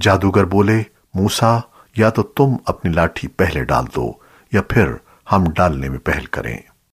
جادوگر بولے، موسیٰ، یا تو تم اپنی لاٹھی پہلے ڈال دو، یا پھر ہم ڈالنے میں پہل کریں۔